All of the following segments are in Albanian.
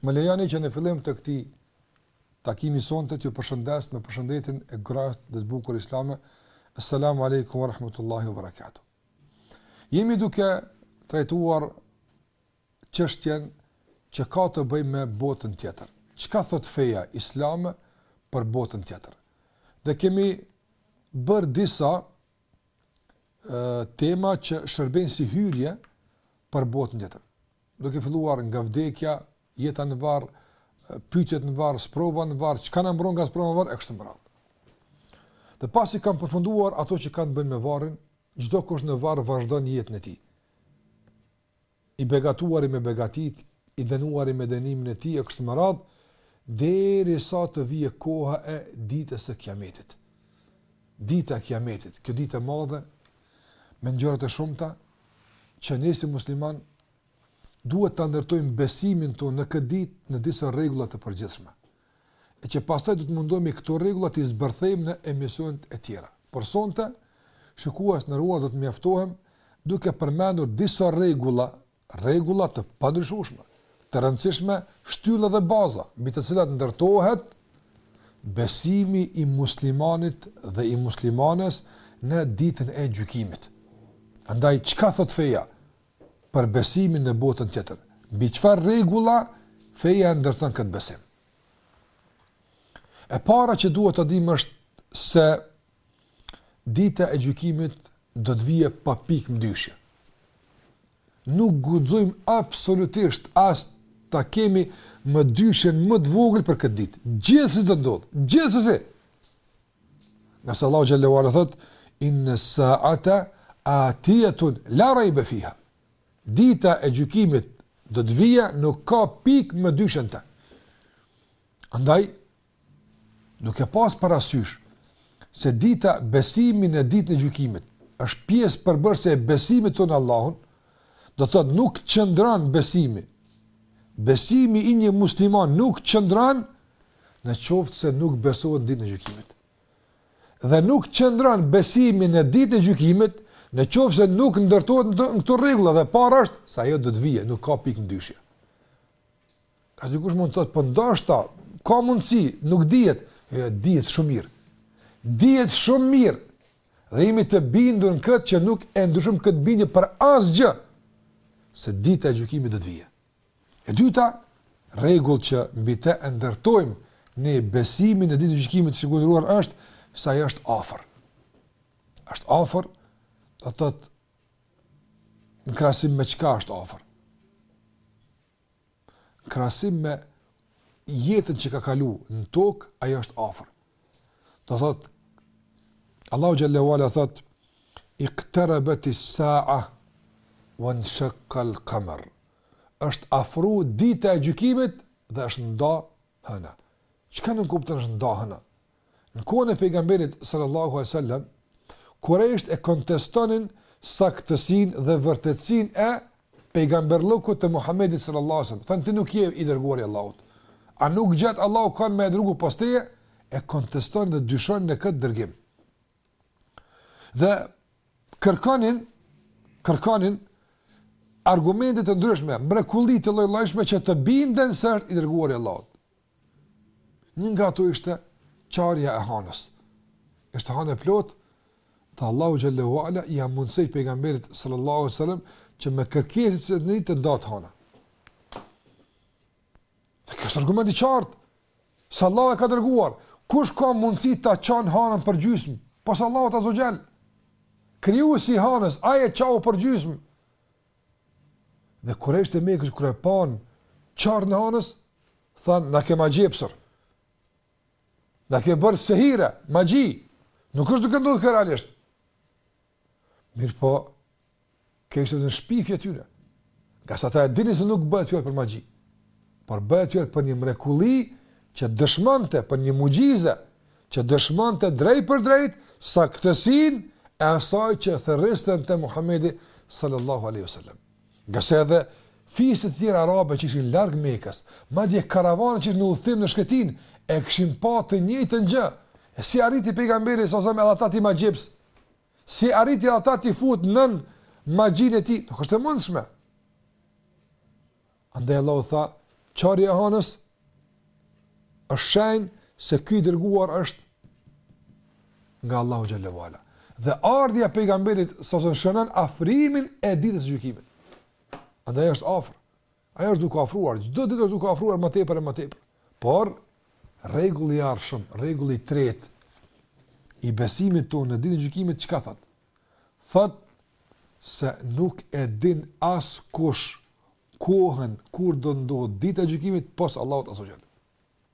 Më lejoni që në fillim të këtij takimi sonte t'ju përshëndes me përshëndetjen e ngrohtë dhe të bukur islame. Assalamu alaikum wa rahmatullahi wa barakatuh. Jemi duke trajtuar çështjen që ka të bëjë me botën tjetër. Çka thotë feja islame për botën tjetër? Dhe kemi bërë disa ë tema që shërbejnë si hyrje për botën tjetër. Duke filluar nga vdekja, jeta në varr, pyetjet në varr, sprova në varr, çka na mbron nga sprova në varr e kështu me radhë. Dhe pasi kanë përfunduar ato që kanë të bëjnë me varrin, çdokush në varr vazhdon jetën e tij. I begatuari me begatitë, i dënuari me dënimin e tij e kështu me radhë, derisa të vijë koha e ditës së Kiametit. Dita e Kiametit, kjo ditë e madhe me ngjarje të shumta, që ne si musliman duhet ta ndërtojmë besimin tonë në këtë ditë në disa rregulla të përgjithshme. E që pastaj do të mundohemi këto rregulla t'i zbërthejmë në emisionet e tjera. Por sonte, shikues të nderuar do të mjaftohem duke përmendur disa rregulla, rregulla të pandryshueshme të rëndësishme shtylla dhe baza mbi të cilat ndërtohet besimi i muslimanit dhe i muslimanes në ditën e gjykimit. Andaj, çka thotë feja për besimin në botën tjetër? Mbi çfarë rregulla feja e ndërton këtë besim? E para që duhet ta dimë është se dita e gjykimit do të vijë pa pikë mëdyshje. Nuk guxojmë absolutisht as ta kemi mëdyshjen më të vogël për këtë ditë. Gjithsesi do të ndodhë, gjithsesi. Nëse Allahu xhallahu thotë inna sa'ata atiyatun la rayba fiha. Dita e gjykimit do të vijë, nuk ka pikë mëdyshje në të. Andaj Duke pas parasysh se dita besimi në ditën e gjykimit është pjesë përbërëse e besimit tonë në Allahun, do të thotë nuk qëndron besimi. Besimi i një musliman nuk qëndron në qoftë se nuk besohet në ditën e gjykimit. Dhe nuk qëndron besimi në ditën e gjykimit në qoftë se nuk ndërtohet në këto rregulla dhe e para është se ajo do të vijë, nuk ka pikë mëdyshje. Ka dikush mund të thotë, po ndoshta ka mundësi, nuk dihet. Jo, ja, dihet shumë mirë. Dihet shumë mirë. Dhe jemi të bindur në këtë që nuk e ndryshojmë këtë bindje për asgjë se dita e gjykimit do të vijë. E dyta, rregull që mbi të e ndërtojmë në besimin e ditës së gjykimit shikues të nderuar është se ajo është afër. Është afër, do të thotë në krahasim me çka është afër. krahasim me jetën që ka kalu në tokë, ajo është afër. Do thot, Allahu xhelle ve ala thot, iktarabeti sa'a, ve nshakkal kamer. është afru dita e gjykimit dhe është nda Hëna. Çka nënkupton është nda hëna? Në kohën e pejgamberit sallallahu alaihi wasallam, kurejshët e kontestonin saktësinë dhe vërtetësinë e pejgamberllëkut të Muhamedit sallallahu alaihi wasallam. Thanë ti nuk je i dërguari i Allahut. A nuk gjet Allahu kan me e dërgu pos teje? E kontestonin dhe dyshonin në këtë dërgim. Dhe kërkonin kërkonin argumente të ndryshme, mrekulli të lloj-llojshme që të binden se është i dërguar i Allahut. Një nga ato ishte çarja e hanës. Ishte hanë e plot, dhe Allahu xhelle ve ala ia mundsoi pejgamberit sallallahu alaihi wasallam që me kërkesë të tij të ndahet hana. Dhe kjo është argument i qartë, se Allahu e ka dërguar, kush ka mundësi ta çan hanën për gjysmë, pos Allahut azze ve xhel, krijuesi i hanës, ai e çau për gjysmë, dhe kurejshët e Mekës kur e panë çarjen e hanës, thanë, na ke magjepsur, na ke bërë sehire, magji, nuk është duke ndodhë kjo realisht, Mirëpo, kjo ishte një shpifje e tyre. Ngase ata e dinin se nuk bëhet fjalë për magji, por bëhet fjalë për një mrekulli që dëshmonte, për një muxhize, që dëshmonte drejtpërdrejt saktësinë e asaj që thërriste në të Muhammedi sallallahu aleyhu sallam. Ngase edhe fiset e tjera arabe që ishin larg Mekës, madje karavanet që ishin në udhëtim në shkretinë, e kishin pa të njëjtën gjë, e si arriti pejgamberi sallallahu aleyhu sallam edhe ata t'i magjepsë, Si arriti ata t'i fut nën magjinë e tij, nuk është e mundshme. Andaj Allahu tha, çarja e hanës është shenjë se ky i dërguar është nga Allahu xhelle ve ala. Dhe ardhja e pejgamberit sallallahu alaihi wasallam shënon afrimin e ditës së gjykimit. Andaj është afër. Ajo është duke afruar, çdo ditë është duke afruar më tepër e më tepër. Por rregulli i ardhshëm, rregulli i tretë i besimit tonë në ditën e gjykimit çka thot? Thot se nuk e din askush kohën kur do ndodhë dita e gjykimit pos Allahut azze ve xhel.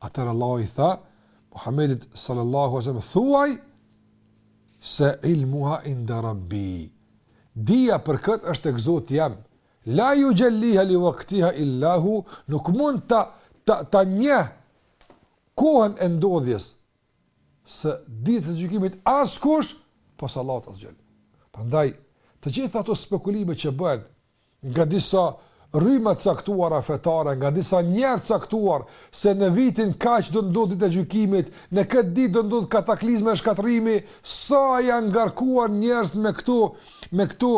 Atëherë Allahu i tha Muhamedit sallallahu alaihi wasallam thuaj se ilmuha inda rabbi. Dija për këtë është tek Zoti jem. La yujalliha li waqtiha illa hu, nuk mund ta ta, ta njeh kohën e ndodhjes së ditës së gjykimit askush pos Allahut azze ve xhel. Prandaj të gjitha ato spekulime që bëhen nga disa rryma të caktuara fetare, nga disa njerëz të caktuar se në vitin kaq do të ndodhë dita e gjykimit, në këtë ditë do të ndodhë kataklizma e shkatërrimi, sa janë ngarkuar njerëz me këto me këto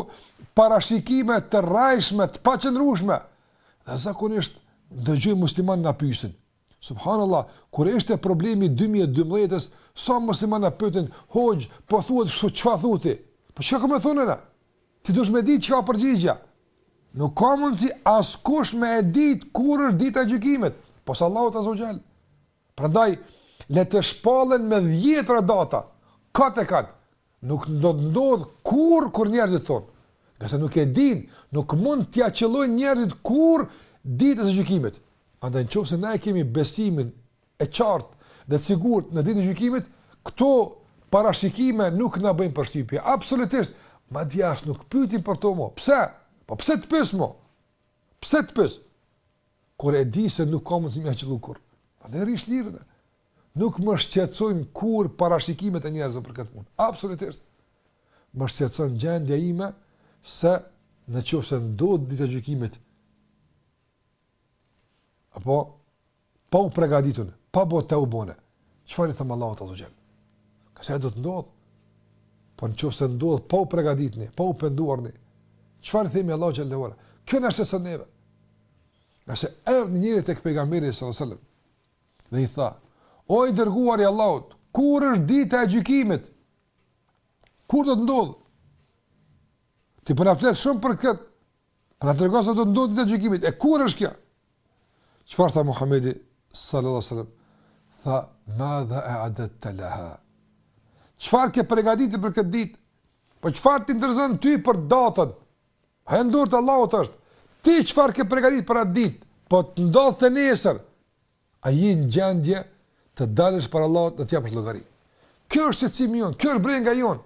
parashikime të rrajshme, të paqëndrueshme. Dhe zakonisht dëgjoj muslimanë na pyesin, Subhanallah, kur ishte problemi i dy mijë e dymbëdhjetës, sa muslimanë na pyetin, "Hoxhë, po thuhet kështu, çfa thu ti?" Po çka kam me thonë unë? Ti dush me ditë qeka përgjigjja. Nuk ka mundësi askush me e ditë kur është dita e gjykimit, pos Allahut azza wa jall. Prandaj le të shpallen me dhjetra data. Kot e kanë. Nuk do të ndodhë kurrë kur njerëzit thonë, ngase nuk e dinë, nuk mund t'ia qëllojnë njerëzit kurrë ditën e gjykimit. Andaj në qoftë se na e kemi besimin e qartë dhe të sigurt në ditën e gjykimit, këto parashikime nuk na bëjnë përshtypje, absolutisht, madje as nuk pyetim për to më. Pse? Po pse të pyes më? Pse të pyes? Kur e di se nuk ka mundësi me e qëllu kurrë. Andaj rri shlirë. Nuk më shqetësojnë kurrë parashikimet e njerëzve për këtë punë. Absolutisht. Më shqetëson gjendja ime se në qoftë se ndodh dita e gjykimit apo pa u përgatitur, pa bo të u bone, çfarë i them Allahut azza wa jall? Kjo se do të ndodhë? Po në qoftë se ndodh, pa u përgatit ne, pa u penduar ne, çfarë i themi Allahut xhelle? Kjo na intereson neve. Ngase erdhi njëri tek pejgamberi, alejhi selam, Dhe i tha: O i dërguari i Allahut, kur është dita e gjykimit? Kur do të ndodhë? Ti po na flet shumë për këtë. Po na tregon se do të ndodhë dita e gjykimit. E kur është kjo? Çfarë tha Muhamedi sallallahu alaihi wasallam? Tha: "Ma dha a'dadta laha?" Çfarë ke përgatitur për këtë ditë? Po çfarë të intereson ty për datën? Ajo në dorë të Allahut është. Ti çfarë ke përgatitur për atë ditë? Po të ndodhte nesër, a je në gjendje të dalësh para Allahut dhe të japësh llogari? Ky është shqetësimi jonë, kjo është brenga jonë.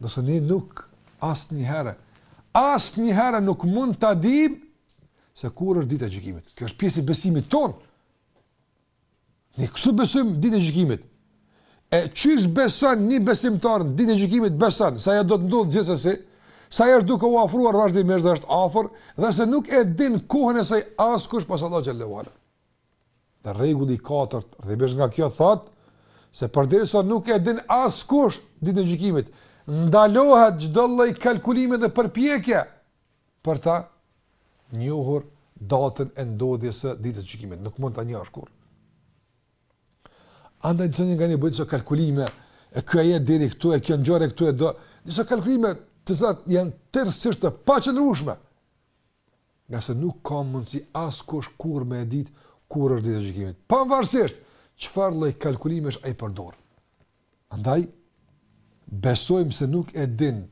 Ngase ne nuk asnjëherë, asnjëherë nuk mund ta dimë se kur është dita e gjykimit. Kjo është pjesë e besimit tonë. Ne kështu besojmë ditën e gjykimit. E qysh beson një besimtar në ditën e gjykimit beson se ajo do të ndodhë gjithsesi, se ajo është duke u afruar vazhdimisht dhe është afër dhe se nuk e din kohën e saj askush pos Allahut xhalla wa ala. Dhe rregulli i katërt, rrjedhimisht nga kjo thotë se përderisa nuk e din askush ditën e gjykimit, ndalohet çdo lloj kalkulimi dhe përpjekje për ta njohur datën e ndodhjes së ditës së gjykimit, nuk mund ta njohësh kurrë. Andaj disa një nga një bëjnë ca kalkulime, e kjo e jetës deri këtu, e kjo ngjarje këtu e do, disa kalkulime të gjitha janë tërësisht të paqëndrueshme, ngase nuk ka mundësi askush kurrë me e ditë, kur është dita e gjykimit. Pavarësisht, çfarë lloj kalkulimesh ai përdor. Andaj, besojmë se nuk e din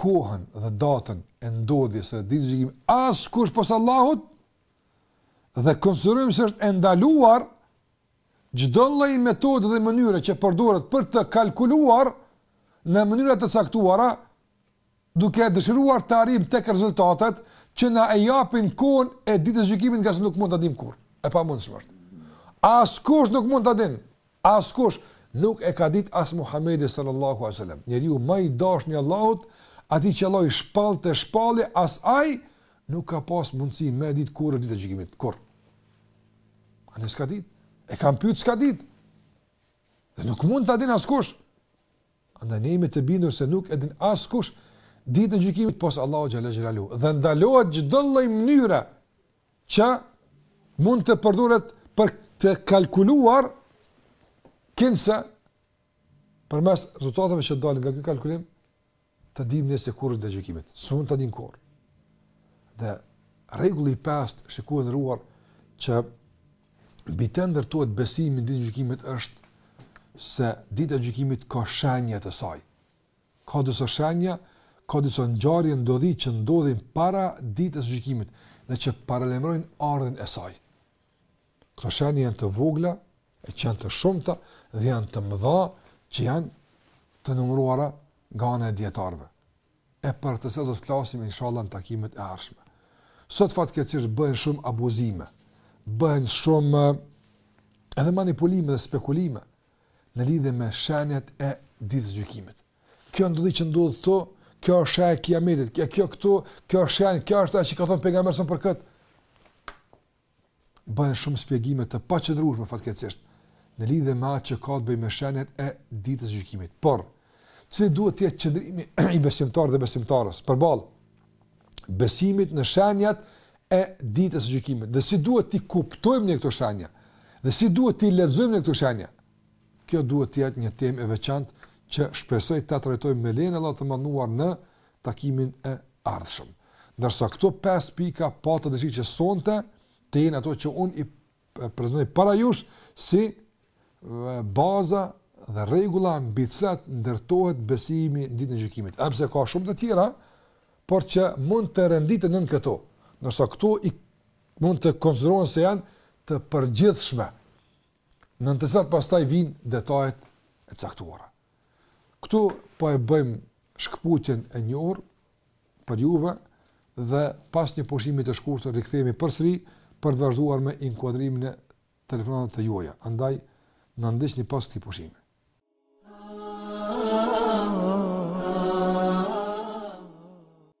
kohën dhe datën e ndodhjes së ditës së gjykimit, askush pos Allahut, dhe konsiderojmë se është e ndaluar çdo lloj metode dhe mënyre që përdoret për të kalkuluar në mënyra të caktuara duke dëshiruar të arrijmë tek rezultatet që na e japin kohën e Ditës së Gjykimit, ngase nuk mund ta dimë kurrë. E pamundshme është. Askush nuk mund ta dijë. Askush nuk e ka ditë as Muhamedi sallallahu alaihi wasallam. Njeriu më i dashur i Allahut, atij që Allahu shpalljen ia shpalli, as ai nuk ka pas mundësi me ditë kurrë Ditën e Gjykimit. Kurr. Ai nuk e ka ditë? E kanë pyet s'ka ditë. Dhe nuk mund ta dijë askush. Andaj ne jemi të bindur se nuk e din askush ditën e gjykimit pos Allahu xhalla xhelalu dhe ndalohet çdo lloj mënyre që mund të përdoret për të kalkuluar kinse përmes rezultateve që dalin nga ky kalkulim të dimë ne se kur është dita e gjykimit. S'mund ta dimë kurrë. Dhe rregulli i pestë shikues i nderuar që Mbi të ndërtohet besimi në ditën e gjykimit është se dita e gjykimit ka shenja të saj. Ka disa shenja, ka disa ngjarje ndodhi që ndodhin para ditës së gjykimit dhe që paralajmërojnë ardhjen e saj. Këto shenja janë të vogla, e që janë të shumta dhe janë të mëdha që janë të numëruara nga ana e dietarëve. e për të cilat do të flasim inshallah në takimet e ardhshme. Sot fatkeqësisht bëhen shumë abuzime, bëhen shumë edhe manipulime dhe spekulime në lidhje me shenjat e ditës gjykimit. Kjo ndodhi që ndodh këtu, kjo është shenjë e kiametit, kjo kjo këtu, kjo është shenja, kjo është ajo që ka thënë pejgamberi për këtë. bëhen shumë shpjegime të paqëndrueshme fatkeqësisht në lidhje me atë që ka të bëjë me shenjat e ditës së gjykimit. Por, cili duhet të jetë qëndrimi i besimtarit dhe besimtares përballë besimit në shenjat e ditës së gjykimit dhe si duhet t'i kuptojmë ne këto shenja dhe si duhet t'i lexojmë ne këto shenja. Kjo duhet të jetë një temë e veçantë që shpresoj ta trajtojmë me lejen e Allahut të Madhëruar në takimin e ardhshëm. Ndërsa këto 5 pika pata dëshirë që sonte të jenë ato që unë i prezantoj para jush si baza dhe rregulla mbi të cilat ndërtohet besimi në ditën e gjykimit. Edhe pse ka shumë të tjera, por që mund të renditen nën këto. Ndërsa këto mund të konsiderohen se janë të përgjithshme. Nën të cilat pastaj vijnë detajet e caktuara. Këtu po e bëjmë shkëputjen e njohur për juve dhe pas një pushimi të shkurtër rikthehemi përsëri për të vazhduar me inkuadrimin e telefonatave të juaja. Andaj na ndiqni pas këtij pushimi.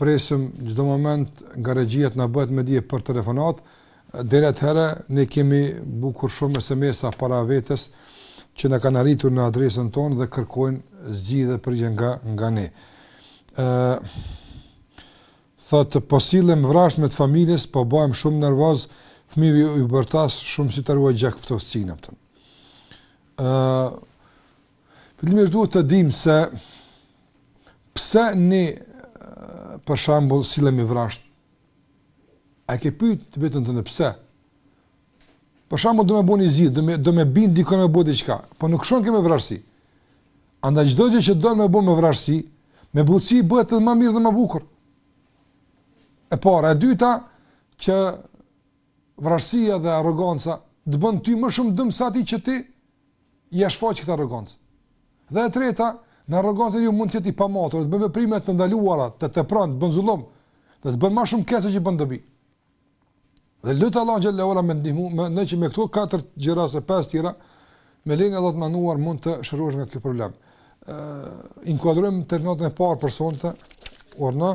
presim çdo moment nga regjia të na bëhet me dije për telefonat, deri atëherë ne kemi bukur shumë SMS-a para vetes që na kanë arritur në adresën tonë dhe kërkojnë zgjidhje përgjigje nga ne. ë Thotë po sillem vrazhd me të familjes, po bëhem shumë nervoz, fëmijëve u bërtas shumë si të ruaj gjakftohtësinë. ë Fillimisht duhet të dimë se pse ne për shembull sillemi vrazhd. A ke pyet veten tënde pse? Për shembull do me bo një gjë, do me do me bind dikon me bo diçka, po nuk shkon me vrazhdësi. Andaj çdo gjë që do me bo me vrazhdësi, me butësi bëhet edhe më mirë dhe më bukur. E para, e dyta që vrazhdësia dhe arroganca të bën ty më shumë dëm sesa atij që ti ia shfaq këtë arrogancë. Dhe e treta, në arrogancë njeriu mund të jetë i pamatur, të bëjë veprime të ndaluara, të teprojë, të bëjë zullum, të të bëjë më shumë keq se që bën dobi. Dhe lut Allahun xhele ue ala me t'ndihmu, mendoj që me këto katër gjëra ose pesë tjera, me lejen e Allahut të madhëruar mund të shërohesh nga ky problem. Ë, uh, inkuadrojmë telefonatën e parë për sonte, urdhëro.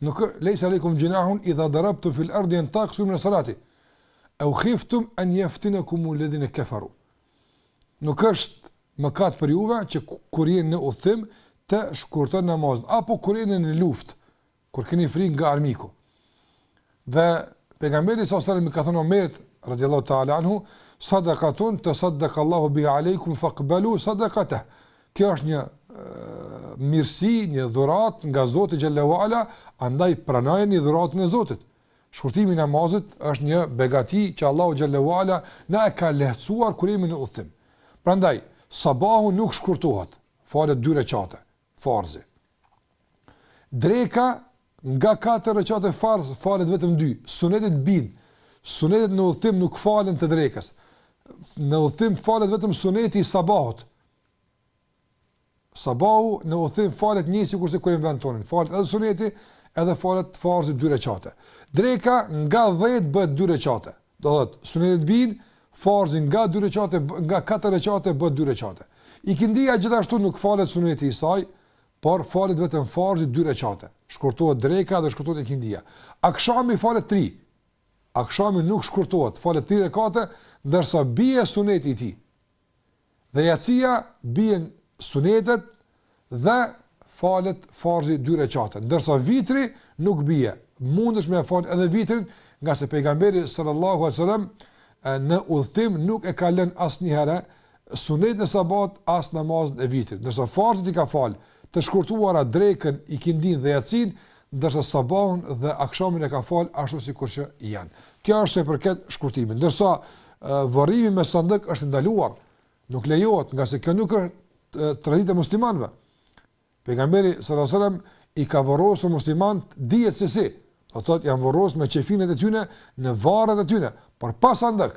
Nuk lejse alejkum xhunahun idha darabtum fil ardi en taksuru mines salati. Eu hiftum en jeftinekumu ledhine keferu. Nuk është mëkat për juve që kur jeni në udhëtim të shkurtoni namazin, apo kur jeni në luftë, kur keni frikë nga armiku. Dhe pejgamberi alejhi selam i ka thënë Omerit radiallahu ta'ala anhu, sadakatun tesaddakallahu biha alejkum fakbelu sadakateh. Kjo është një mirësi, një dhuratë nga Zoti xhele ue ala, andaj pranojeni dhuratën e Zotit. Shkurtimi i namazit është një begati që Allahu xhele ue ala na e ka lehtësuar kur jemi në udhëtim. Prandaj, sabahu nuk shkurtohet, falet dy reqate, Farzi. Dreka nga katër reqate farz falet vetëm dy. Sunetet bin. Sunetet në udhëtim nuk falen të drekës. Në udhëtim falet vetëm suneti i sabahut. Sabahu në udhëtim falet një sikurse kur në vend tonin. Falet edhe suneti edhe falet farzi dy reqate. Dreka nga dhejt bëhet dy reqate. Do thot, sunetet bin, farzi nga dy reqate, nga katër reqate, bëhet dy reqate. Ikindia gjithashtu nuk falet suneti i saj, por falet vetëm farzi dy reqate. Shkurtohet dreka dhe shkurtohet ikindia. Akshami falet tri. Akshami nuk shkurtohet, falet tri rekate, ndërsa bie suneti i tij. Dhe jacija bien sunetet dhe falet farzi dy rekate, ndërsa vitri nuk bie, mundesh me e fal edhe vitrin, ngase pejgamberi sallallahu alaihi wasallam në udhëtim nuk e ka lënë asnjëherë sunetin e sabahut as namazin e vitrit, ndërsa farzet i ka fal të shkurtuara drekën, ikindin dhe jacin, ndërsa sabahun dhe akshamin e ka fal ashtu sikur që janë. Kjo është sa i përket shkurtimit. Ndërsa varrimi me sandëk është i ndaluar, nuk lejohet, ngase kjo nuk është traditë e muslimanëve. Pejgamberi sallallahu alajhi wasallam i ka varrosur muslimanët dihet se si, do të thotë janë varrosur me çefinat e tyre në varret e tyre, por pa sandëk.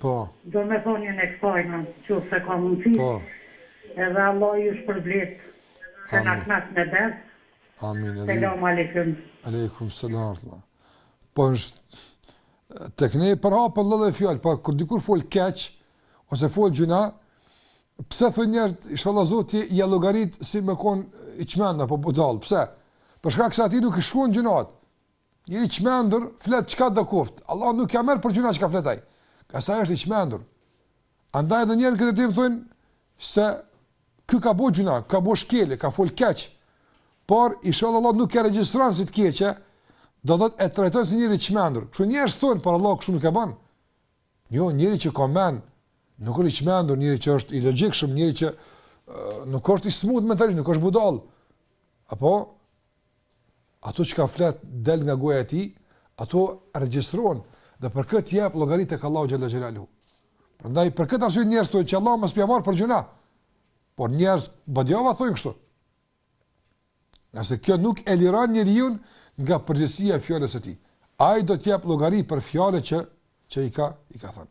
Po. Domethënë në qoftë se ka mundësi. Po. Edhe Allah ju shpërbleftë. Se na kënaq me bes. Amin. Selam alejkum. Alejkum selam. Po tek ne përhapet edhe fjala, po kur dikush fol keq ose fol gjynah, pse thonë njerëzit, inshallah Zoti ja llogarit si me kon i çmend apo budall, pse? Për shkak se atij nuk i shkon gjynahet. Njeri i çmendur flet çkado koftë. Allah nuk ja merr për gjynah çka flet ai. Ngase është i çmendur. Andaj edhe njerëzit këtë ditë thonë se ky ka bo gjynah, ka bo shkelje, ka fol keq. Por inshallah Allah nuk e regjistron si të keqe. Do ta trajton si njeri i çmendur. Kështu njerëzit thonë por Allahu kështu nuk e bën. Jo, njeri që ka mend, nuk është i çmendur, njeri që është i logjikshëm, njeri që uh, nuk është i smut mentalisht, nuk është budall. Apo Ato çka flet del nga goja e tij, ato regjistrohen dhe për këtë jep llogari tek Allahu xhalla xhelalu. Prandaj për këtë arsye njerëzit thonë që Allahu mos po ia merr për gjynah. Por njerëzit badihava thonë kështu. Ngase kjo nuk e liron njeriun nga përgjegjësia e fjalës së tij, ai do të jap llogari për fjalët që që i ka i ka thënë.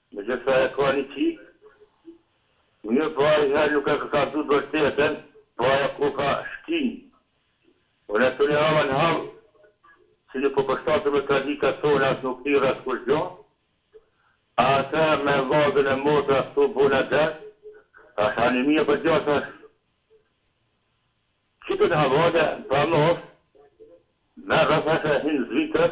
Megjithëse ai ka një çikë, mirëpo ai herë nuk e ka kallzu të vërtetën, po ajo koka shkinë. Unë tash jam në hall, si nuk po përshtatem me traditat tona as nuk thirr askush gja, atëherë me vllazën e motra këtu bona dert, thash hajde mi po djalit thash, qite në havale, pranon, merre thash e hi në Zvicër,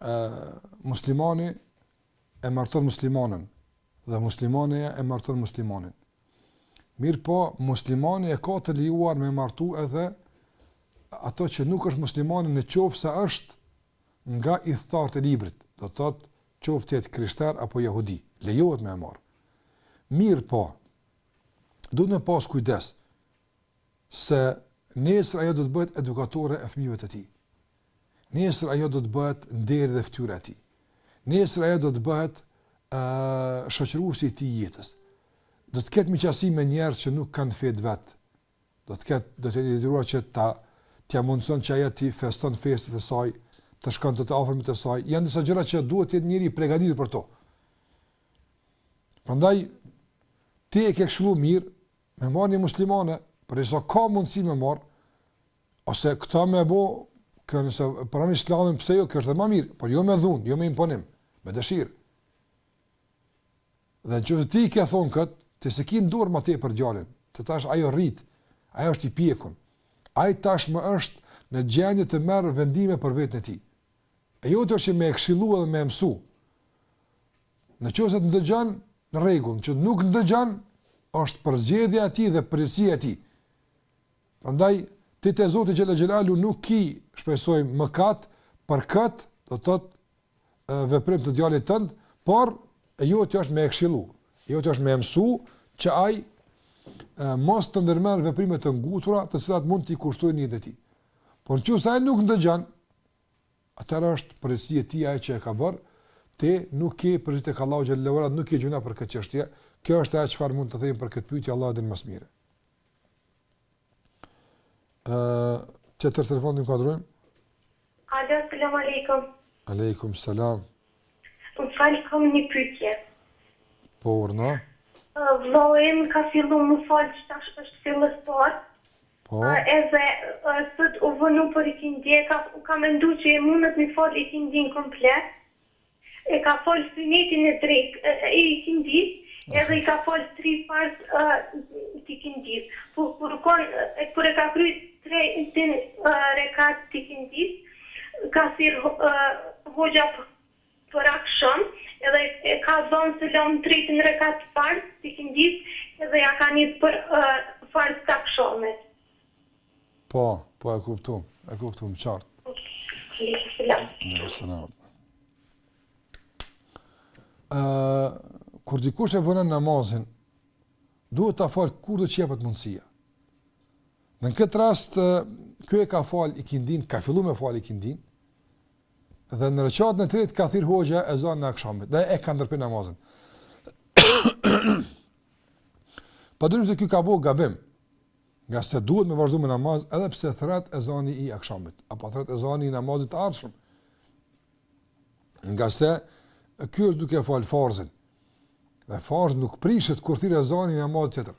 Ë muslimani e marton muslimanen dhe muslimani e marton muslimanin. Mirëpo, muslimani e ka të lejuar me e martu edhe ato që nuk është muslimani në qoftë se është nga ithtarët e librit, do të thotë qoftë të jetë krishter apo jahudi, lejohet me e marrë. Mirëpo, duhet me pas kujdes, se nesër ajo do të bëhet edukatore e fëmijëve të tij. Nesër ajo do të bëhet nderi dhe fytyra e tij. Nesër ajo do të bëhet ë shoqëruesi i tij i jetës. Do të ketë miqësi me njerëz që nuk kanë fe të vet. Do të ketë do të detyrohet që ta t'ia mundson që ajo të feston festat e saj, të shkon te të afërmit të saj. Janë disa gjëra që duhet të jetë njeri i përgatitur për to. Prandaj ti e ke këshillu mirë Me marrë një muslimane, për sa ka mundësi me marrë, ose këtë me bo, kjo nëse pranon islamin, pse jo, kjo është edhe ma mirë, por jo me dhunë, jo me imponim, me dëshirë. Dhe në qoftë ti ke thonë këtë, ti s'e ki n'dorë ma tepër djalin, se tash ai o rritë, ai është i pjekun, ai tashmë është në gjendje të merr vendime për veten e tij. E jotja është me e këshillu dhe me e mësu. Në qoftë se të ndëgjan, në rregull, në qoftë nuk ndëgjan, është përzgjedhja e tij dhe përgjegjësia e tij. Prandaj, ti te Zoti xhele xhelaluhu nuk ki, shpresoj, mëkat, për këtë, do të thotë veprim të djalit tënd, por e jotja është me e këshillu, e jotja është me e mësu, që ai mos të ndërmerr veprime të ngutura, të cilat mund t'i kushtojnë edhe atij. Por në qoftë se ai nuk ndëgjan, atëherë është përgjegjësi e tij ajo që e ka bërë, ti nuk ke përgjegjësi tek Allahu xhele xhelaluhu, nuk ke gjynah për këtë çështje. Kjo është ajo çfarë mund të them për këtë pyetje, Allahu e din më së miri. Ë, tjetër telefon inkuadrojmë. Alo, selam aleikum. Aleikum selam. Më fal, kam një pyetje. Po, urdhno. Vllau im ka fillu me u falë që tash është fillestar, Po. Edhe sot u vonu për ikindi, ka ka mendu që mundet me fal ikindin komplet, e ka fal synetin e drejtë të ikindis, edhe i ka fal tri farz t'ikindis, po kur kon kur e ka kry tretin rekat t'ikindis, ka thirr hoxha Për aksham edhe e ka dhënë selam në tri rekat farz të ikindis edhe ja ka nis për farz të akshamit. Po, po e kuptuam, e kuptuam qartë. Aleikum selam. Aleikum selam. Ë kur dikush e vonon namazin, duhet ta fal kurdo që t'i jepet mundësia. Në këtë rast ky e ka fal ikindin, ka filluar me fal ikindin, Dhe në reqatën e tretë ka thirr hoxha ezanin e akshamit. Dhe e ka ndërpre namazin. pa dyshim se ky ka bo gabim. Nga se duhet me vazhdu me namaz edhe pse thrret ezani i akshamit. Apo thrret ezani i namazit të ardhshëm. Nga se ky është duke falë farzin. Dhe farzi nuk prishet kur thirr ezani i namazit tjetër.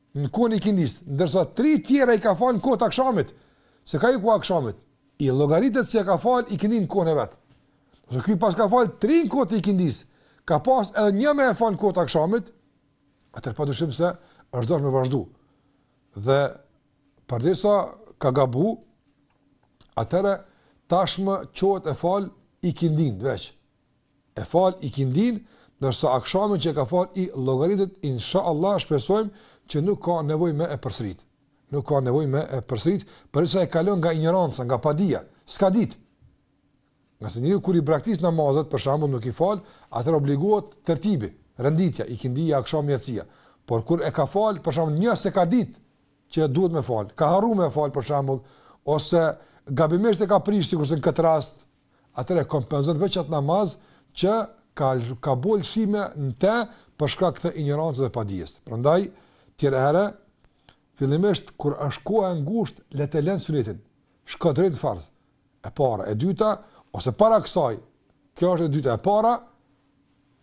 në kohën e ikindisë, ndërsa tri tjera i ka falë në kohë të akshamit, se ka hi koha akshamit, i llogaritet se e ka falë ikindin në kohën e vet. Nëse ky pas ka falë tri në kohë të ikindisë, ka pas edhe një me e falë në kohë të akshamit, atëherë pa dyshim se është dasht me vazhdu. Dhe përderisa ka gabu, atëherë tashmë çohet e falë ikindin veç, e fal ikindin, ndërsa akshamin që e ka fal i llogaritet inshallah shpresojmë që nuk ka nevojë me e përsërit. Nuk ka nevojë me e përsërit, për se e ka lon nga injoranca, nga padija, s'ka ditë. Nga se njeriu kur i braktis namazet, për shambull nuk i falë, atëherë obligohet tertibi, renditja, ikindia, aksham, jacia. Por kur e ka falë, për shambull një s'e ka ditë që duhet me falë, ka harru me falë, për shambull, ose gabimisht e ka prishë, sikurse në këtë rast, atëherë kompenzon veç atë namaz që ka ka bo lëshime në te për shkak të injorancës dhe padijes. Prandaj tjera herë, fillimisht kur është koha e ngushtë le të lënë sunetin. Shko drejt farz. E para, e dyta ose para kësaj. Kjo është e dyta e para.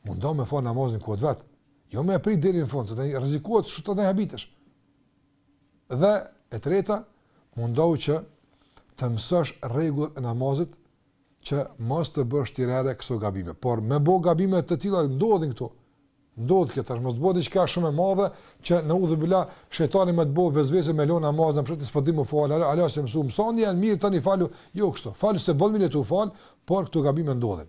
Mundohu me fal namazin në kohë t'vet. Jo me prit deri në fund, se të rrezikohet që të habitesh. Dhe e treta, mundohu që të mësosh rregullat e namazit që mos të bësh tjera herë këso gabime. Por me bë gabime të tilla ndodhin këtu. Ndodh kjo tash mos bëhet diçka shumë e madhe që neudhubilah shejtani me të bo vesvese me lon namazin për se s'po di m'u fal ala ala se mësu mësoji njëherë mirë tani falu jo kështu fal se bën mirë tu fal por këto gabime ndodhin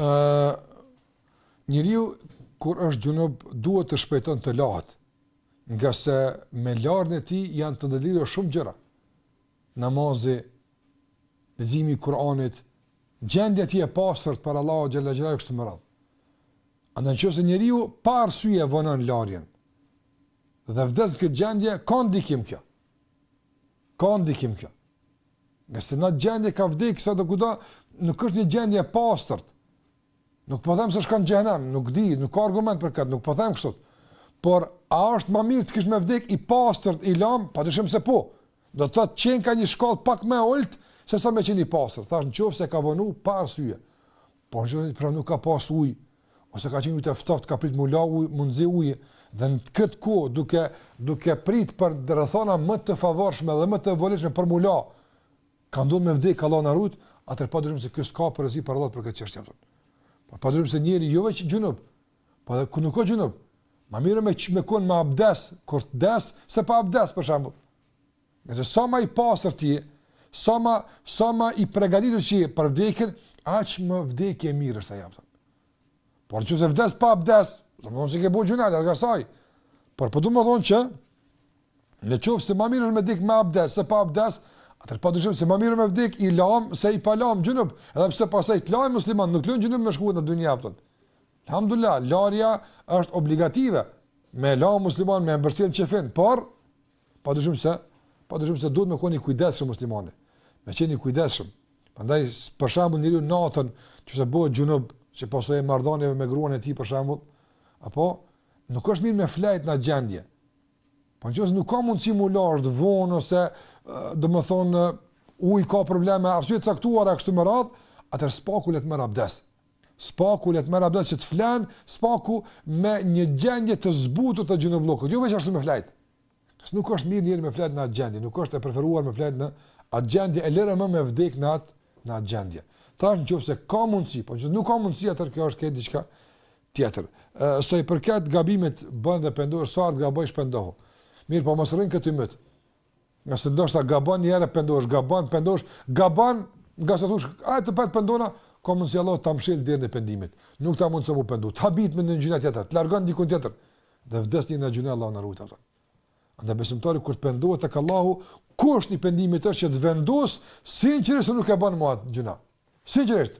Ëh njeriu kur është xhunub duhet të shpejton të lahet, nga se me larjen e tij janë të ndërlidhur shumë gjëra. Namazi, leximi i Kuranit, gjendja e tij e pastër për Allahun xhelle xhelaluhu kështu me radhë. Andaj nëse njeriu pa arsye vonon larjen dhe vdes në këtë gjendje, ka ndikim kjo. Ka ndikim kjo. Ngase në atë gjendje ka vdekë sadokudo, nuk është një gjendje e pastërt. Nuk po them se shkon në xhehenem, nuk di, nuk ka argument për këtë, nuk po them kështu. Por a është ma mirë të kish me vdek i pastërt, i lam, padyshim se po. Do të thotë qenka një shkallë pak ma ulët sesa me qen i pastërt. Thash në qoftë se ka vonu pa arsye. Po jo, pra nuk ka pas ujë, ose ka qenë të ftohtë, ka pritë mu la ujë, mu nxe uji, dhe në këtë kohë, duke, duke pritë për rrethana më të favorshme dhe më të volitshme për mu la, ka ndodh me vdekë, Allahu na rujtë, atëherë padyshim se ky s'ka përgjegjësi para Allahut për këtë çështje. Po, padyshim se njeri jo veç xhunub, po edhe kur nuk o xhunub, ma mirë me, me konë me abdes, kur të vdes, se pa abdes për shambull. Ngase sa ma i pastër ti je, sa ma, sa ma i pregaditur ti je për vdekjen, aq më vdekje e mirë është ajo. Por jo që nëse vdes pa abdes, domethënë se ke bo gjynah, dhe saj. Por po du me thonë që, në qoftë se ma mirë është me dek me abdes, se pa abdes, atëherë padyshim se ma mirë me vdik i lam, se i palam xhunub, edhe pse pastaj të lajnë muslimanët, nuk të lënë xhunub me shku në dynja tjetër. Alhamdulillah, larja është obligative, me la muslimanin, me mbështjell n'qefin, por, Padyshim se, padyshim se duhet me kon i kujdesshëm muslimani, me qen i kujdesshëm, Prandaj për shembull njeriu natën që bëhet xhunub, si pasojë e marrëdhënieve me gruan e tij për shembull, apo nuk është mirë me flejt në atë gjendje. Po në qoftë se nuk ka mundësi mu la, është vonë ose domethënë uji ka probleme arsye të caktuara kështu me radhë, atëherë së paku le të merr abdes. Së paku le të merr abdes që të flen, së paku me një gjendje të zbutur të xhunubllëkut, jo veç ashtu me flejt. Se nuk është mirë njeri me flejt në atë gjendje, nuk është e preferuar me flejt në atë gjendje, e lëre më me vdek në atë, në atë gjendje. Tash në qoftë se ka mundësi, po në qoftë se nuk ka mundësi, atëherë kjo është krejt diçka tjetër. Sa i përket gabimit, bëne dhe pendohu, sa herë të gabojsh pendohu. Mirëpo mos me ra në këtë i mëtë. Ngase ndoshta gabon një herë pendohesh, gabon, pendohesh, gabon, ngase thush, hajt apet pendohna, ka mundësi Allahu të mshel derën e pendimit. Nuk ta mundëson mu pendu, të habit me një gjynah tjetër, të largon dikun tjetër, dhe vdes në një gjynah Allahu na rujtë. Atëherë. Andaj besimtari kur të pendohet tek Allahu, kusht i pendimit është që të vendos, sinqerisht se nuk e banë ma atë gjynah. Sinqerisht,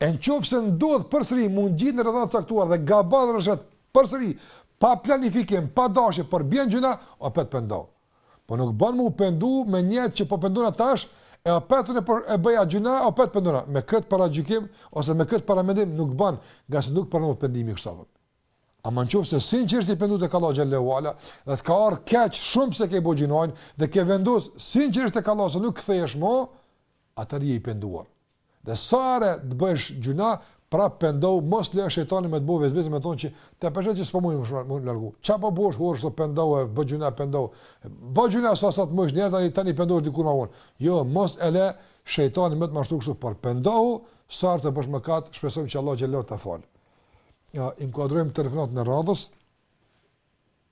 e në qoftë se ndodh përsëri mund gjindet në rrethana të caktuara dhe gabon rrëshqet përsëri, pa planifikim, pa dashje, por bjen në gjynah, apet pendohet. Po nuk ban mu pendu me nijet që po pendohna tash, e apet e, për, e bëj gjynah, apet pendohna. Me këtë paragjykim, ose me këtë paramendim, nuk ban, ngase nuk pranohet pendimi kështavën. Ama në qoftë se sinqerisht je pendu tek Allahu xhele ve ala, dhe të ka ardh keq shumë se ke bo gjynahin, dhe ke vendosë sinqerisht tek Allahu se nuk kthehesh mo, atëherë je i penduar. Dhe sa herë të bësh gjynah, prap pendohu, mos lejo shejtanin me të bë vesvese me të thonë që ti po e sheh që s'po mund me u largu. Çfarë po bësh kur është pendohu, e bë gjynah pendohu. Bë gjynah sa sa të mundesh njëherë tani tani pendohesh dikur më vonë. Jo, mos e le shejtanin me të mashtru kështu, por pendohu sa herë të bësh mëkat, shpresojmë që Allahu xhelalu ta fal. Ja, inkuadrojmë telefonatën e radhës.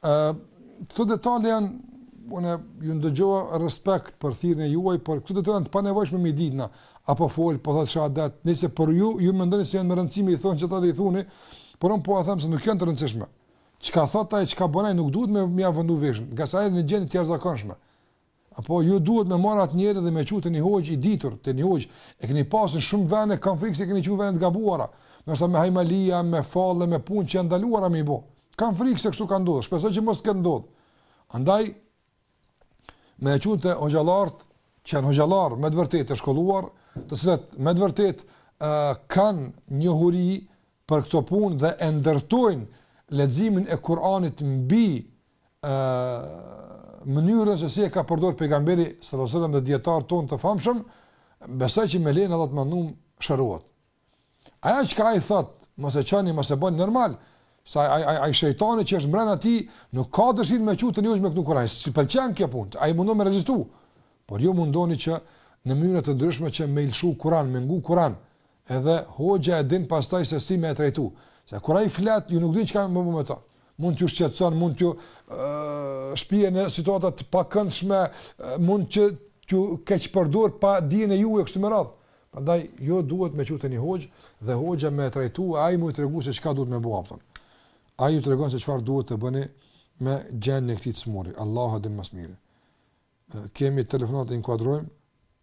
Ë këto detale janë unë ju ndëgjova respekt për thirrjen e juaj, por këto detale janë të panevojshme me i dit na apo fol, po thotë shehadet, nëse për ju ju mendoni se janë me rëndësi m'i thoni që ta dhe i thoni, por unë po e them se nuk janë të rëndësishme. Çka thotë ai, çka bën ai, nuk duhet me ia vëndu veshin, ngase ai në gjendje të jashtëzakonshme. Apo ju duhet me marr atë njeri dhe me çu te një hoxhë i ditur, te një hoxhë. E keni pasur në shumë vende, kam frikë se keni çu vende të gabuara. Ndoshta me hajmalia, me falle, me punë që janë të ndaluara me i bë. Kam frikë se kështu ka ndodhur, shpresoj që mos të ketë ndodhur. Andaj me e çu te hoxhallart, që janë hoxhallar me të vërtetë të shkolluar, të cilët me të vërtetë uh, kanë njohuri për këto punë dhe e ndërtojnë leximin e Kuranit mbi ë mënyrën se si e ka përdorur pejgamberi sallallahu alajhi wasallam dhe dijetarët tonë të famshëm, besoj që me lejen e Zotit mund të shërohet. Ajo çka ai thotë, mos e çoni, mos e bëni normal, se ai ai ai shejtani që është mbrenda tij nuk ka dëshirë me çu te hoxha me këndu kuran s'i pëlqen kjo punë ai mundon me rezistu por ju jo mundoni që në mënyra të ndryshme që me i lshu kuran me ngu kuran Edhe hoxha e din pastaj se si me e trajtu. Se kur ai flet, ju nuk dini çka me bë me ta. Mund t'ju shqetëson, mund t'ju shpije në situata të pakëndshme, mund që t'ju keq përdor pa dijen e juaj e kështu me radhë. Prandaj ju duhet me çu te një hoxhë dhe hoxha me e trajtu, ai me tregu se çka duhet me bë, a kupton. Ai ju tregon se çfarë duhet të bëni me gjendjen e këtij të smuri. Allahu e di më së miri. Kemi telefonatë e inkuadrojmë.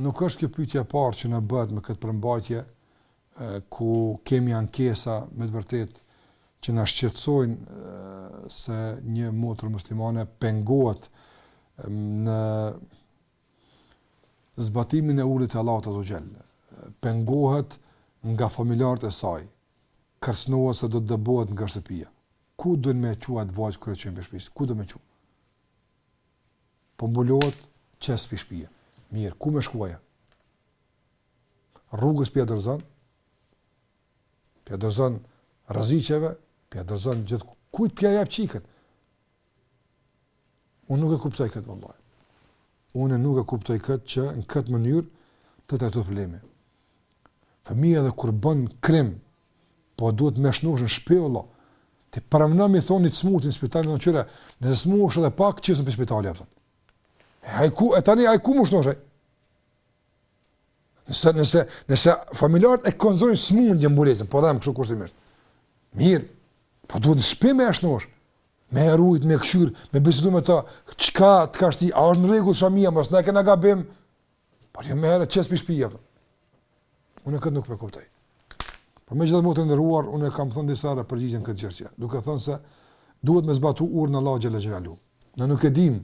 nuk është kjo pyetja e parë që na bëhet me këtë përmbajtje ku kemi ankesa me të vërtetë që na shqetësojnë se një motër muslimane pengohet në zbatimin e urdhrit të Allahut azze ve xhel. Pengohet nga familjarët e saj, kërcënohet se do të dëbohet nga shtëpia. Ku don me e çu atë vajzë kur e qet prej shpisë? Ku do me çu? Po mbulohet qes prej shpie. Mirë, ku me shku ajo? Rrugës po ia dorzon? Po ia dorzon rreziqeve? Po ia dorzon gjithkujt? Kujt po ia jep çikën? Unë nuk e kuptoj këtë vëlla. Unë nuk e kuptoj këtë që në këtë mënyrë të trajtohet problemi. Fëmija edhe kur bën krim, po duhet me shnosh në shpi, vallah. Ti prom na me thonë një të smutin, në spital me kqyrë, në u smush edhe pak, e qesin prej spitali, a kupton. E ai ku, e tani ai ku me u shnosh, ai. Nëse, nëse, nëse familjarët e konsiderojnë sëmundje mbulesën, po thamë kështu, shumë mirë. Mirë, po duhet në shpi me e shnosh, me e rujt, me kqyr, me bisedu me ta, çka të ka shti, a është në regullë shamia, mos e kena gabim, por jo menjëherë, qes prej shpije, po. Po. unë e këtë nuk e kuptoj. Por megjithatë motër e nderuar, unë e kam thënë disa herë përgjigjen në këtë çështje, duke thënë se duhet me zbatu urdhrin e Allahut xhele xhelaluhu. Ne nuk e dimë.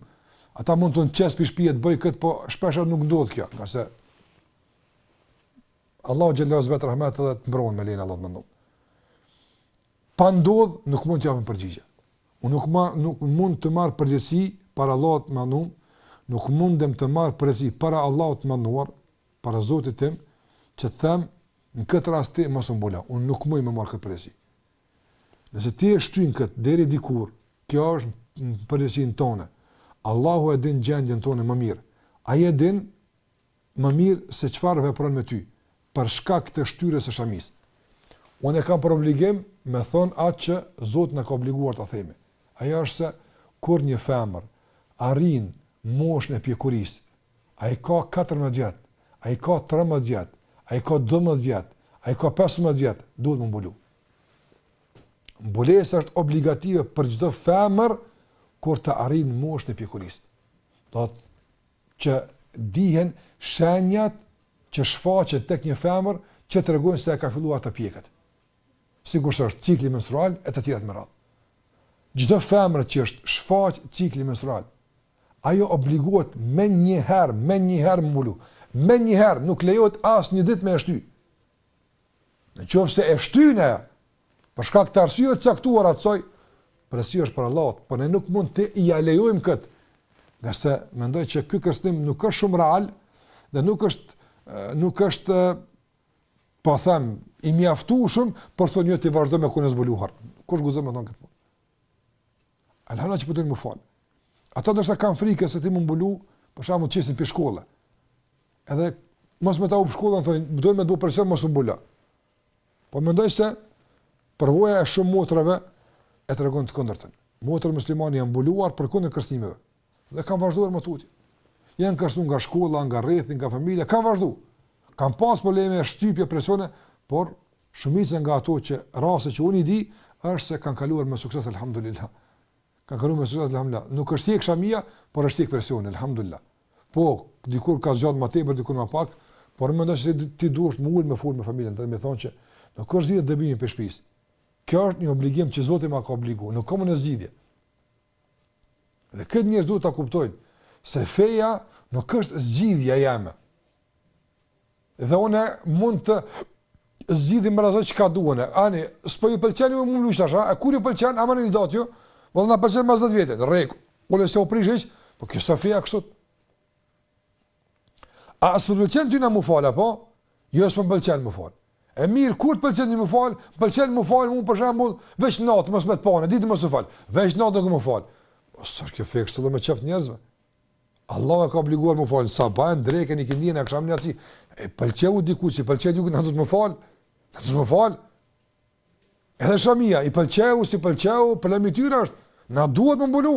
Ata mund të të qesin pi shpije, të bëjnë këtë, po shpesh nuk ndodh kjo, ngase Allahu xhele xhelaluhu zbret rahmet edhe të mbron me lejen e Allahut të madhëruar. Po ndodh nuk mund të jap përgjigje. Unë nuk ma, nuk mund të marr përgjegjësi para Allahut të madhëruar, nuk mundem të marr përgjegjësi para Allahut të madhëruar, para Zotit tim, që të them në këtë rast ti mos u mbulo. Unë nuk mund të marr këtë përgjegjësi. Nëse ti e shtyn këtë deri dikur, kjo është në përgjegjësinë tonde. Allahu e din gjendjen tonde më mirë. Ai e din më mirë se çfarë vepron me ty, për shkak të shtyrjes së shamisë. Unë e kam për obligim me thon atë që Zoti na ka obliguar ta themi. Ajo është se kur një femër arrin moshën e pjekurisë, A i ka katërmbëdhjetë vjet, a i ka trembëdhjetë vjet, a i ka dymbëdhjetë vjet, a i ka pesëmbëdhjetë vjet, duhet me u mbulu. Mbulesa është obligative për çdo femër kur ta arrin moshën e pjekurisë. Domethënë që dihen shenjat që shfaqen tek një femër që tregojnë se ajo ka filluar të piqet. Sikurse është cikli menstrual e të tjerat me radhë. Çdo femër që i është shfaq cikli menstrual, ajo obligohet menjëherë, menjëherë me u mbulu, menjëherë, nuk lejohet asnjë ditë me e shty. Në qofë se e shtyn e, për shkak të arsyeve të caktuara të saj, përgjegjësi është para Allahut, porse ne nuk mund t'ia lejojmë këtë, ngase mendoj që ky kërcënim nuk është shumë real, dhe nuk është, nuk është, po themi, i mjaftueshëm, për t'i thënë ti vazhdo me kon e zbuluar. Kush guxon me thonë këtë punë? Alhamdulillah që po don me u fal. Ata ta kanë frikë se ti me u mbulu, për shkakun që të qesin pi shkolle. Edhe mos me t'largu pi shkolle thonë, do me të bë presion mos u mbulo. Po mendoj se përvoja e shumë motrave e tregon të kundërtën. Motrat muslimane janë mbuluar përkundër kërcënimeve dhe kanë vazhduar më tutje. Janë kërcënuar nga shkolla, nga rrethi, nga familja, kanë vazhduar. Kan pas probleme shtypje presione, por Shumica nga ato që raste që unë i di është se kanë kaluar me sukses alhamdulillah. Kanë kaluar me sukses alhamdulillah. Nuk është thjesht shamia, por është thjesht presioni alhamdulillah. Po, dikur ka zgjat më tepër, dikur më pak, por ma n'fund ti, ti duhet m'u ul me fol me familjen, dhe me thonë që nuk është zgjidhje dëbimi prej shpisë. Kjo është një obligim që Zoti ma ka obligu, nuk kam unë zgjidhje. Dhe këtë njerëzit duhet ta kuptojnë se feja nuk është zgjidhja jeme. Dhe unë mund të zgjidhi me ato çka dua. Ani, s'po ju pëlqen m'u mbulu tash, e kur ju pëlqen, a m'tregoni dot ju? Vëllai na pëlqen mas 10 vjet. Rrek. Unë s'u prishësh, po kjo s'o feja kështu. A s'po t'pëlqen ty m'u falë, apo? Jo, s'po m'pëlqen m'u falë. E mirë, kur të pëlqen ty m'u falë? Më pëlqen m'u falë, mu për shambull, veç natë, mos me të panë, ditë mos u falë. Veç natë m'u falë. Po, s'o kjo fe kështu me qejf të njerëzve? Allah e ka obliguar m'u falë, në sabah, në drekë, në ikindi, në aksham, në jaci. I pëlqeu dikujt, s'i pëlqeu dikujt, na duhet m'u falë. Na duhet m'u falë. Edhe shamia, i pëlqeu, s'i pëlqeu, problemi i tyre është. Na duhet m'u mbulu.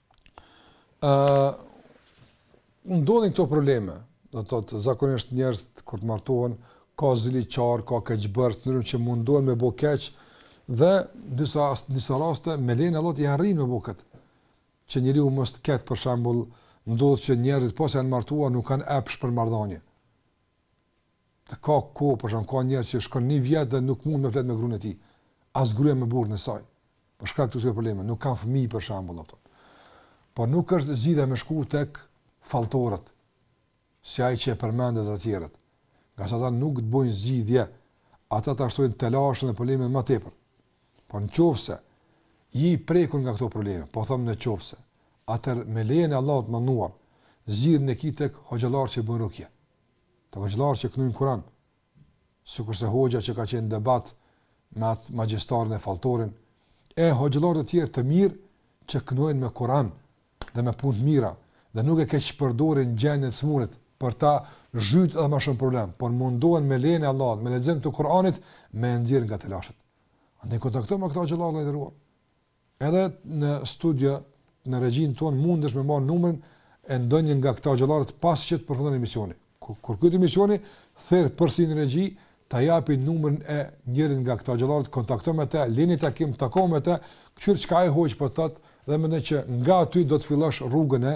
Ë ndodhin këto probleme, do të thotë zakonisht njerëzit kur të martohen ka ziliqar, ka keqbërës, njerëz që mundohen me bo keq, dhe disa, disa raste me lejen e Allahut ia arrijnë me bo këtë, që njeriu mos të ketë për shambull, ndodhë që njerëzit pasi janë martuar nuk kanë epsh për marrëdhënie. Dhe ka kohë, për shembull ka njerëz që shkon një vjet dhe nuk mund të flet me gruan e tij. As gruaja me burrin e saj. Për shkak të këtyre problemeve, nuk kanë fëmijë për shembull ato. Po nuk është zgjidhja me shku tek falltorët, si ai që e përmendët dhe të tjerët, ngase ata nuk të bojnë zgjidhje, ata t'i shtojnë telashet dhe problemet ma tepër. Po në qoftë se, je i prekun nga këto probleme, po them në qoftë se, atëher me lejën e Allahut të madhëruar, zgjidhjen e ki tek hoxhallarët që bëjnë rukje. Te hoxhallarë që kënojnë Kuran, sikurse hoxha që ka qenë n'debat me atë magjistarin e falltorin, e hoxhallarë të tjerë të mirë që kënojnë me Kuran dhe me punë të mira, dhe nuk e keqpërdorin gjendjen e të smurit, për ta zhytë edhe ma shumë n'problem, por mundohen me lejen e Allahut, me lexim të Kuranit, me e nxjerrë nga telashet. Andaj kontakto me këta hoxhallarë i nderuar. Edhe në studio në regjinë tonë mundesh me marr numrin e ndonjë nga këta hoxhallarët pasi që të përfundon emisioni. Kur t'kryhet emisioni thirr përsëri në regji ta japi numrin e njërit nga këta hoxhallarët kontakto me të, lini takim, tako me të, kqyr çka ai hoxhë po t'thot dhe mendoj që nga aty do të fillosh rrugën e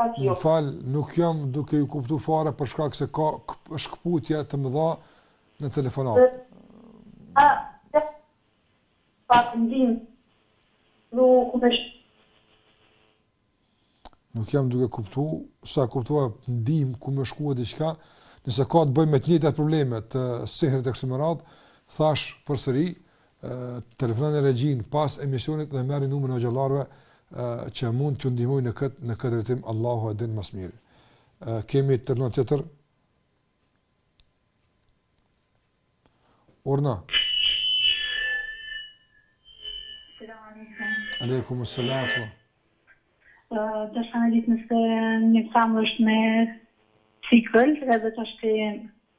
Më fal, nuk jam duke ju kuptuar fare për shkak se ka shkëputje të mëdha në telefonat. Nuk jam duke kuptu, sa e kuptova ndihmë ku me shku a diçka, nëse ka të bëjë me të njëjtat probleme të sihrit e kështu me radhë, thash përsëri, telefononi regjin pas emisionit dhe merrni numrin e xhallarëve që mund t'ju ndihmojnë në këtë në këtë drejtim Allahu e din më së miri. Kemi telefonatë tjetër? Urdhno. Selam aleikum. Aleikum selam. Deshta me ditë nëse një femër është me cikëll, edhe të ashtë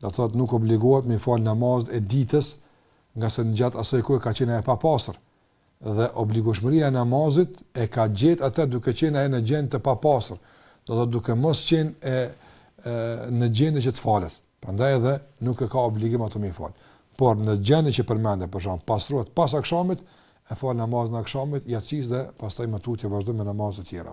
Do të thotë nuk obligohet me i fal namazet e ditës, ngase gjatë asaj kohe ka qenë ajo e papastër. Dhe obligueshmëria e namazit e ka gjetë atë duke qenë ajo në gjendje të papastër, do të thotë duke mos qenë e, e në gjendje që të falet. Prandaj edhe nuk e ka obligim atë me fal. Por në gjendje që përmende për shkak pastrohet pas akşamit, e fal namazin e akşamit, jacis dhe pastaj më tutje vazhdon me namazet e tjera.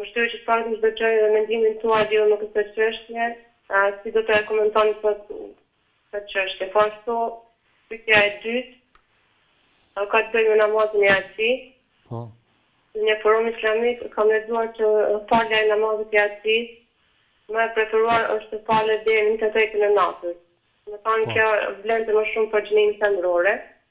Dëshiroj që të paktën të dëgjoj edhe mendimin tuaj lidhur me këtë çështje. Si do ta komentoni sot këtë çështje? Po ashtu, pyetja e dytë ka të bëjë me namazin e Jacis. Po. Në një forum islamik kam lexuar që falja e namazit të Jacis më e preferuar është të falet deri në të tretën e natës. Domethënë kjo vlente më shumë për gjininë femërore.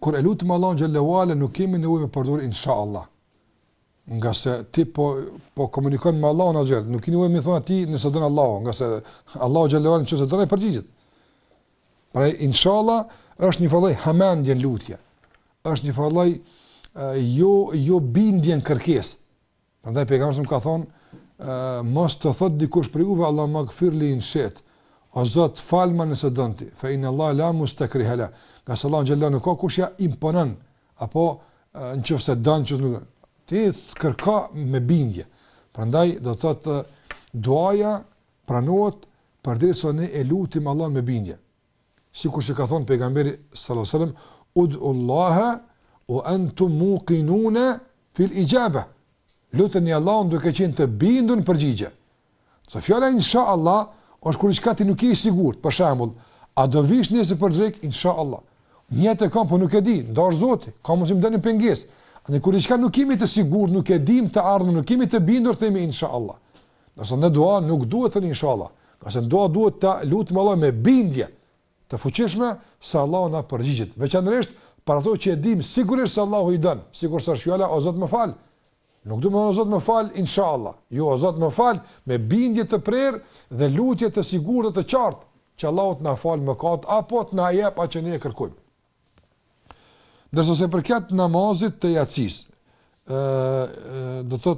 Kur e lutim Allahun xhelle ue ala nuk kemi nevojë me përdor inshallah. Ngase ti po po komunikon me Allahun xhel, nuk ki nevojë me i thon atij nëse don Allahu, ngase Allahu xhelle ue ala nëse don ai përgjigjet. Pra inshallah është njëfarë lloj hamendje në lutje. Është njëfarë lloj jo jo bindje në kërkesë. Prandaj pejgamberi sa ka thonë, mos të thotë dikush prej juve Allahumagfir li in shi'te. O Zot, falma nëse don ti. Fa inna Allah la mustakriha lah. Ngase Allahu xhelle nuk ka kush ja imponon apo në qoftë se don. Ti kërko me bindje. Prandaj do të thotë duaja pranohet përderisa ne e lutim Allahun me bindje. Sikurqë ka thënë pejgamberi sallallahu alajhi wasallam, "Ud'u Allaha wa antum muqinuna bil ijaba." Luteni Allahun duke qenë të bindur në përgjigje. Se fjala inshallah është kur diçka ti nuk je i sigurt, për shembull, a do vish nesër për drekë inshallah. Nijet e kam, po nuk e di, n'dashtë Zoti, ka mos më del ni pengesë. Kur diçka nuk jemi të sigurt, nuk e dimë të ardhmen, nuk jemi të bindur themi inshallah. Nëse në dua nuk duhet të thuhet inshallah, ngase në dua duhet të lutim Allahun me bindje të fuqishme se Allahu na përgjigjet, veçanërisht për ato që e dim sigurisht se Allahu i don, sikurse është o Zot më fal, nuk themi o Zot më fal, inshallah, jo jo, o Zot më fal, me bindje të prerë dhe lutje të sigurt dhe të qartë, që Allahu të na falë mëkatet, apo të na jep atë që ne e kërkojmë. Ndërsa sa i përket namazit të jacisë, do të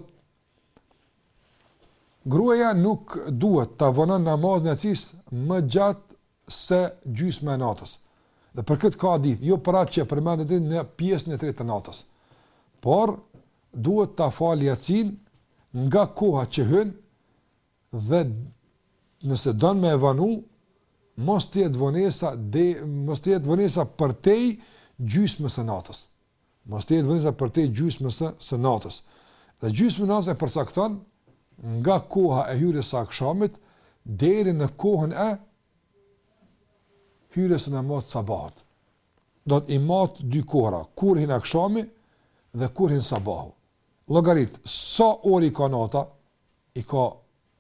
Gruaja nuk duhet ta vonon namazin e jacisë më gjatë se gjysma e natës. Dhe për këtë ka hadith, jo për atë që e përmendët, në pjesën e tretë të natës. Por duhet ta falë jacinë nga koha që hyn dhe nëse don me e vanu mos të jetë vonesa dhe mos të jetë vonesa përtej gjysmës së natës. Mos të jetë vonesa përtej gjysmës së, së natës. Dhe gjysmën e natës e përcakton nga koha e hyrjes së akshamit deri në kohën e hyrjes së namazit sabahut. Do të i mat dy kohëra, kur hin akshami dhe kur hin sabahu. Llogarit, sa orë ka nata, i ka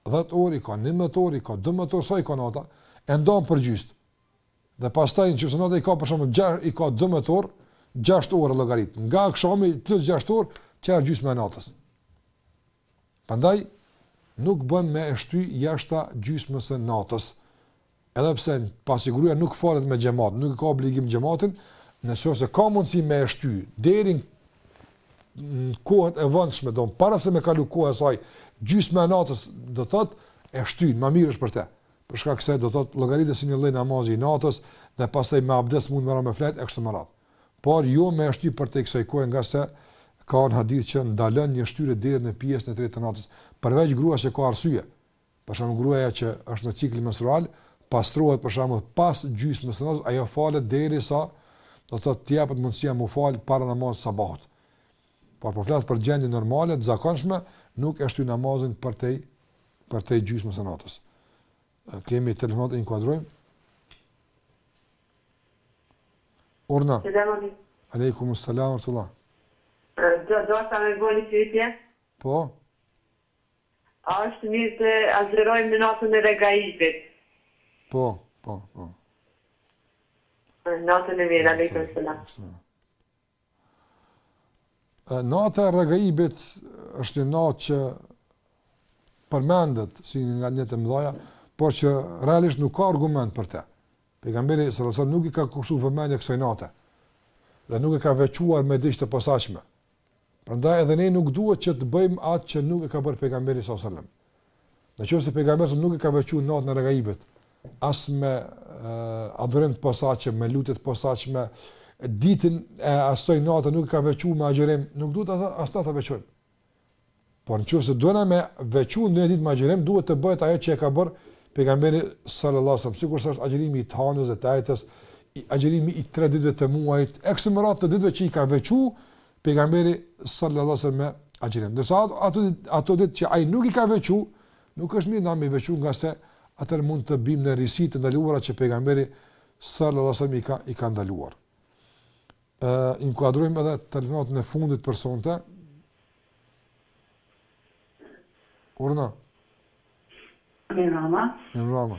10 orë, i ka 11 orë, i ka 12 orë, sa i ka nata, e ndan përgjysë. Dhe pastaj nëqoftëse nata i ka për shembull 12 12 orë, 6 orë llogarit. Nga akshami plus 6 orë, qe gjysma e natës. Prandaj nuk bën me e shty jashtë gjysmës së natës. Edhe pse pasi gruaja nuk falet me xhamat, nuk ka obligim xhamatin, nëqoftëse ka mundësi me e shty deri në kohët e vonshme, do para se me kalu koha e saj, gjysma e natës, do të thotë, e shtyn, më mirë është për te. për shkak se do të thotë llogaritet si një lloj namazi i natës dhe pastaj me abdest mund me ra me flet e kështu me radhë. Por jo me e shty përtej kësaj kohe ngase ka një hadith që ndalon me e shtyrë deri në pjesën e tretë të natës, përveç gruas që ka arsye. Për shembull gruaja që është në cikël menstrual, pastrohet për shembull pas gjysmës së natës, ajo falet derisa do të thotë t'i jepet mundësia m'u fal para namazit sabahut. Por po flas për gjendje normale, të zakonshme, nuk e shtyn namazin përtej përtej gjysmës së natës. Kemi telefonat e inkuadrojmë. Urdhëro. Selam aleikum. Aleikum selam ورحمة Do doja me bë një pyetje? Po. A është mirë të agjërojmë në natën e regaibit? Po, po, po. Natën e mirë, aleikum selam. Nata e Regaibit është një natë që përmendet si nga netët e mëdhaja, por që realisht nuk ka argument për te. Pejgamberi salallahu alejhi ve selem nuk i ka kushtu vëmendje kësaj nate dhe nuk e ka veçuar me diç të posaçme. Prandaj edhe ne nuk duhet që të bëjmë atë që nuk e ka bërë Pejgamberi salallahu alejhi ve selem. Në qoftë se pejgamberi sa nuk e ka veçuar natën e regaibit, as me adhurim të posaçëm, me lutje të posaçme, ditën e asaj nate nuk e ka veçuar me agjërim, nuk duhet as as na ta veçojmë. Por në qoftë se dona me veçu ndonjë ditë me agjërim, duhet të bëhet ajo që e ka bërë pejgamberi sallallahu alajhi wasallam, sikur është agjërimi i të hanës dhe të enjtes, agjërimi i tre ditëve të muajit, e të ditëve që i ka veçuar Pejgamberi sallallahu alejhi wasallam me agjërim. Ndërsa ato ato ditë që ai nuk i ka veçu, nuk është mirë na me veçu ngase atëherë mund të bimë në risi të ndaluara që pejgamberi sallallahu alejhi wasallam i ka i ka ndaluar. Ë uh, inkuadrojmë edhe telefonatën e fundit për sonte. Urdhno. Mirëmrama. Mirëmrama.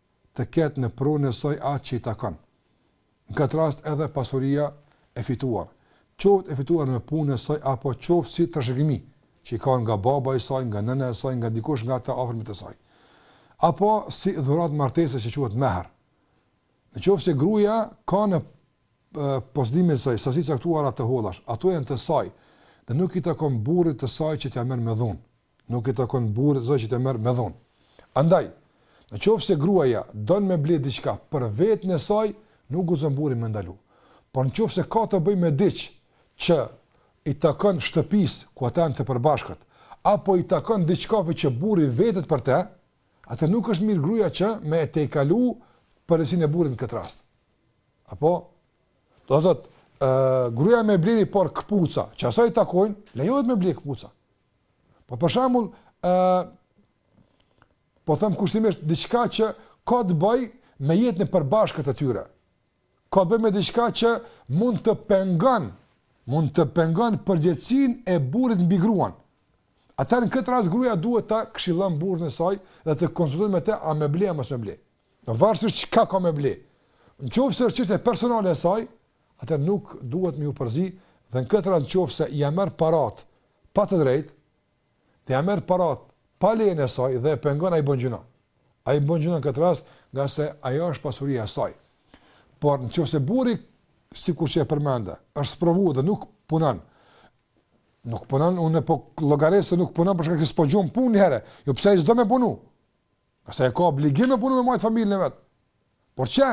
të ketë në pronën e saj atë që i takon. Në këtë rast edhe pasuria e fituar, qoftë e fituar me punën e saj apo qoftë si trashëgimi, që i ka nga baba i saj, nga nëna e saj, nga dikush nga të afërmit e saj, apo si dhuratë martese që quhet mehr. Në qoftë se gruaja ka në posedimin e saj sasi të caktuara të hollash, ato janë të saj dhe nuk i takon burrit të saj që t'ia merr me dhunë. Nuk i takon burrit të saj që t'ia merr me dhunë. Andaj, në qoftë se gruaja don me ble diçka për veten e saj, nuk guxon burri me ndalu. Por në qoftë se ka të bëjë me diç që i takon shtëpisë ku ata janë të përbashkët, apo i takon diçkafe që burri vetet për të, atëherë nuk është mirë gruaja që me e tejkalu përgjegjësinë e burrit në këtë rast. Apo do të thotë, ë gruaja me ble ni par këpuca, që asaj i takojnë, lejohet me ble këpuca. Po për shembull, ë uh, po them kushtimisht diçka që ka të bëj me jetën e përbashkët e tyre. Ka të bëj me diçka që mund të pengon, mund të pengon përgjegjësinë e burrit mbi gruan. Atëherë në këtë rast gruaja duhet ta këshillon burrin e saj dhe të konsultojë me të a me ble a mos me ble. Varësisht çka ka me ble. Në qoftë se është çështje personale e saj, atëherë nuk duhet me ju përzi, dhe në këtë rast në qoftë se ia merr paret pa të drejtë, dhe ia merr paret pa lejen e saj dhe e pengon, ai bën gjynah. Ai bën gjynah në këtë rast ngase ajo është pasuria e saj. Por në qoftë se burri, sikur që e përmenda, është sprovu dhe nuk punon, nuk punon, unë e po llogaris se nuk punon për shkak se s'po gjen punë një herë, jo pse ai s'do me punu, Ngase ai e ka obligim me punu me majtë familjen e vet. Por qe,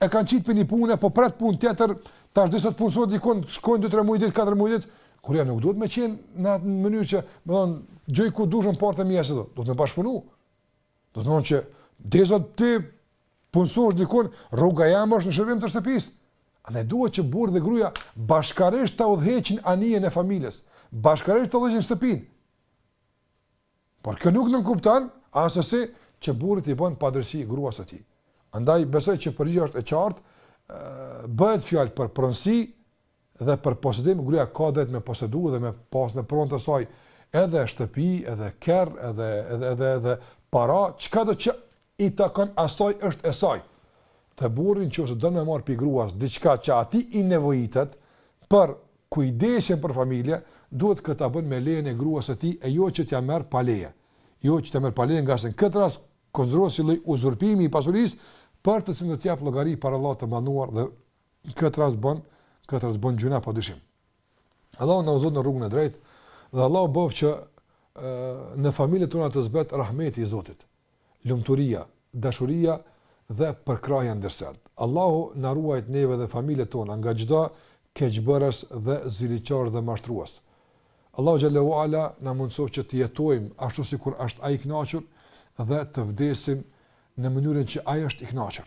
e kanë qitë prej një pune, po pret punë tjetër, tash derisa t'punësohet dikun, shkojnë 2-3 muj ditë, 4 muj ditë, gruja nuk duhet me qenë në atë mënyrë që, me thanë, jo ku dushën paret e mija që s'do, s'do me bashkëpunu. Do të thotë që, derisa ti punësohesh dikun, rroga jem është në shërbim të shtëpisë. Andaj duhet që burri dhe gruja bashkërisht ta udhëheqin anijen e familjes, bashkërisht ta udhëheqin shtëpinë. Por kjo nuk nënkupton asesi që burri t'i bën padrejtësi gruas së tij. Andaj besoj që përgjigja është e qartë, bëhet fjalë për pronësi dhe për posedim, gruaja ka t'drejt me posedu dhe me pas në pronë të saj edhe shtëpi, edhe kerr, edhe edhe edhe edhe para, çkado që i takon asaj është e saj. Dhe burri nëse don me marr prej gruas diçka që atij i nevojitet për kujdesin për familje, duhet këtë ta bën me lejen e gruas së tij e jo që t'ja merr pa leje. Jo që t'ja merr pa leje ngase në këtë rast konsiderohet si lloj uzurpimi i pasurisë për të cilën do të jap llogari para Allahut të Madhëruar dhe në këtë rast bën këtë rast bën gjynah padyshim. Allahu na udhëzoftë në rrugën e drejtë dhe Allahu bëftë që në familjet tona të zbret rahmeti i Zotit. lumturia, dashuria dhe përkrahja ndër vete. Allahu na ruajt neve dhe familjet tona nga çdo keqbërës dhe ziliqar dhe mashtrues. Allahu xhalla ue ala na mundësoft që të jetojmë ashtu sikur është Ai i kënaqur dhe të vdesim në mënyrën që Ai është i kënaqur.